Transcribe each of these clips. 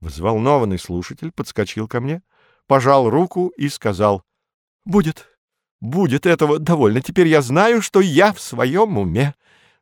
Взволнованный слушатель подскочил ко мне, пожал руку и сказал, «Будет, будет этого довольно. Теперь я знаю, что я в своем уме.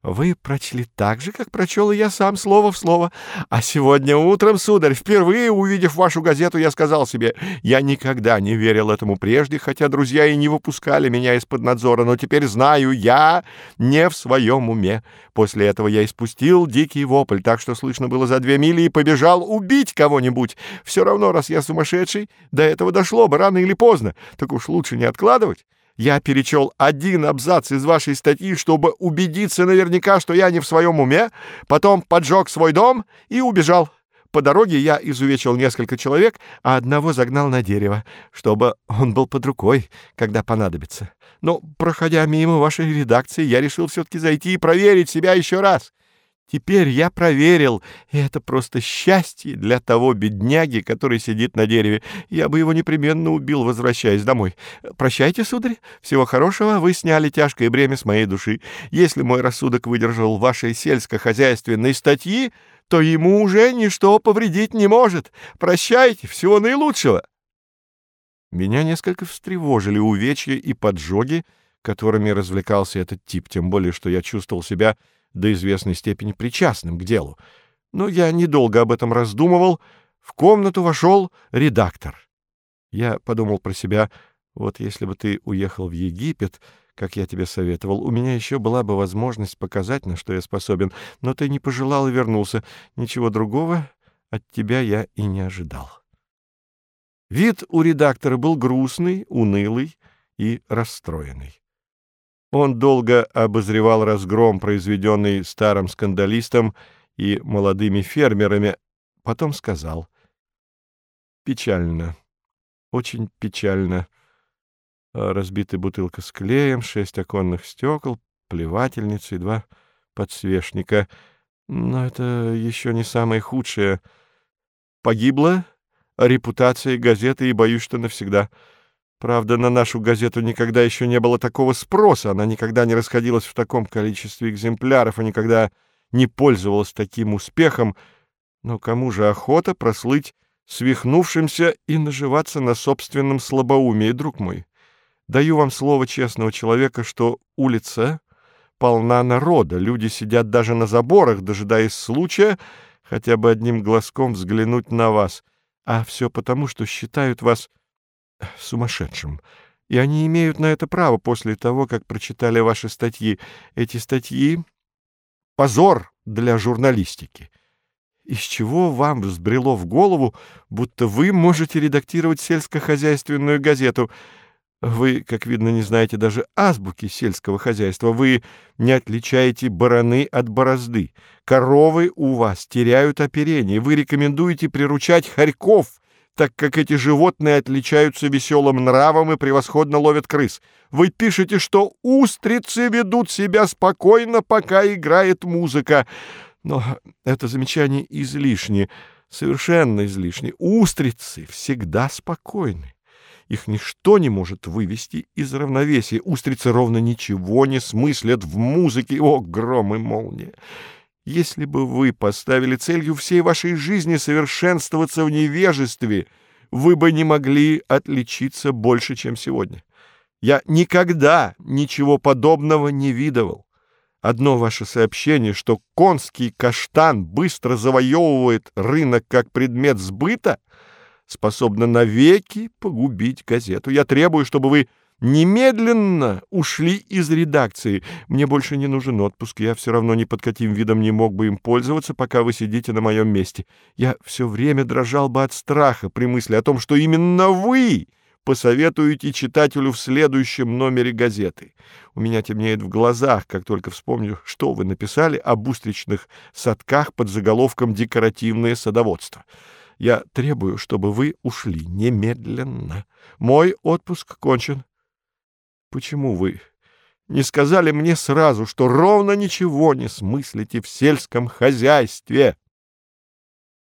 Вы прочли так же, как прочел и я сам, слово в слово. А сегодня утром, сударь, впервые увидев вашу газету, я сказал себе, я никогда не верил этому прежде, хотя друзья и не выпускали меня из-под надзора, но теперь знаю, я не в своем уме. После этого я испустил дикий вопль, так что слышно было за две мили, и побежал убить кого-нибудь. Все равно, раз я сумасшедший, до этого дошло бы рано или поздно, так уж лучше не откладывать. Я перечел один абзац из вашей статьи, чтобы убедиться наверняка, что я не в своем уме, потом поджег свой дом и убежал. По дороге я изувечил несколько человек, а одного загнал на дерево, чтобы он был под рукой, когда понадобится. Но, проходя мимо вашей редакции, я решил все-таки зайти и проверить себя еще раз. Теперь я проверил, и это просто счастье для того бедняги, который сидит на дереве. Я бы его непременно убил, возвращаясь домой. Прощайте, сударь, всего хорошего, вы сняли тяжкое бремя с моей души. Если мой рассудок выдержал вашей сельскохозяйственной статьи, то ему уже ничто повредить не может. Прощайте, всего наилучшего. Меня несколько встревожили увечья и поджоги, которыми развлекался этот тип, тем более, что я чувствовал себя до известной степени причастным к делу. Но я недолго об этом раздумывал. В комнату вошел редактор. Я подумал про себя, вот если бы ты уехал в Египет, как я тебе советовал, у меня еще была бы возможность показать, на что я способен, но ты не пожелал и вернулся. Ничего другого от тебя я и не ожидал. Вид у редактора был грустный, унылый и расстроенный. Он долго обозревал разгром, произведенный старым скандалистом и молодыми фермерами, потом сказал. «Печально, очень печально. Разбитая бутылка с клеем, шесть оконных стекол, плевательница и два подсвечника. Но это еще не самое худшее. Погибла репутация газеты, и боюсь, что навсегда». Правда, на нашу газету никогда еще не было такого спроса, она никогда не расходилась в таком количестве экземпляров и никогда не пользовалась таким успехом. Но кому же охота прослыть свихнувшимся и наживаться на собственном слабоумии, друг мой? Даю вам слово честного человека, что улица полна народа, люди сидят даже на заборах, дожидаясь случая хотя бы одним глазком взглянуть на вас, а все потому, что считают вас сумасшедшим. И они имеют на это право после того, как прочитали ваши статьи. Эти статьи — позор для журналистики. Из чего вам взбрело в голову, будто вы можете редактировать сельскохозяйственную газету? Вы, как видно, не знаете даже азбуки сельского хозяйства. Вы не отличаете бараны от борозды. Коровы у вас теряют оперение. Вы рекомендуете приручать хорьков — так как эти животные отличаются веселым нравом и превосходно ловят крыс. Вы пишете, что устрицы ведут себя спокойно, пока играет музыка. Но это замечание излишне, совершенно излишне. Устрицы всегда спокойны. Их ничто не может вывести из равновесия. Устрицы ровно ничего не смыслят в музыке. О, гром и молния! Если бы вы поставили целью всей вашей жизни совершенствоваться в невежестве, вы бы не могли отличиться больше, чем сегодня. Я никогда ничего подобного не видывал. Одно ваше сообщение, что конский каштан быстро завоевывает рынок как предмет сбыта, способно навеки погубить газету. Я требую, чтобы вы немедленно ушли из редакции. Мне больше не нужен отпуск, я все равно ни под каким видом не мог бы им пользоваться, пока вы сидите на моем месте. Я все время дрожал бы от страха при мысли о том, что именно вы посоветуете читателю в следующем номере газеты. У меня темнеет в глазах, как только вспомню, что вы написали об устричных садках под заголовком «Декоративное садоводство». Я требую, чтобы вы ушли немедленно. Мой отпуск кончен. Почему вы не сказали мне сразу, что ровно ничего не смыслите в сельском хозяйстве?»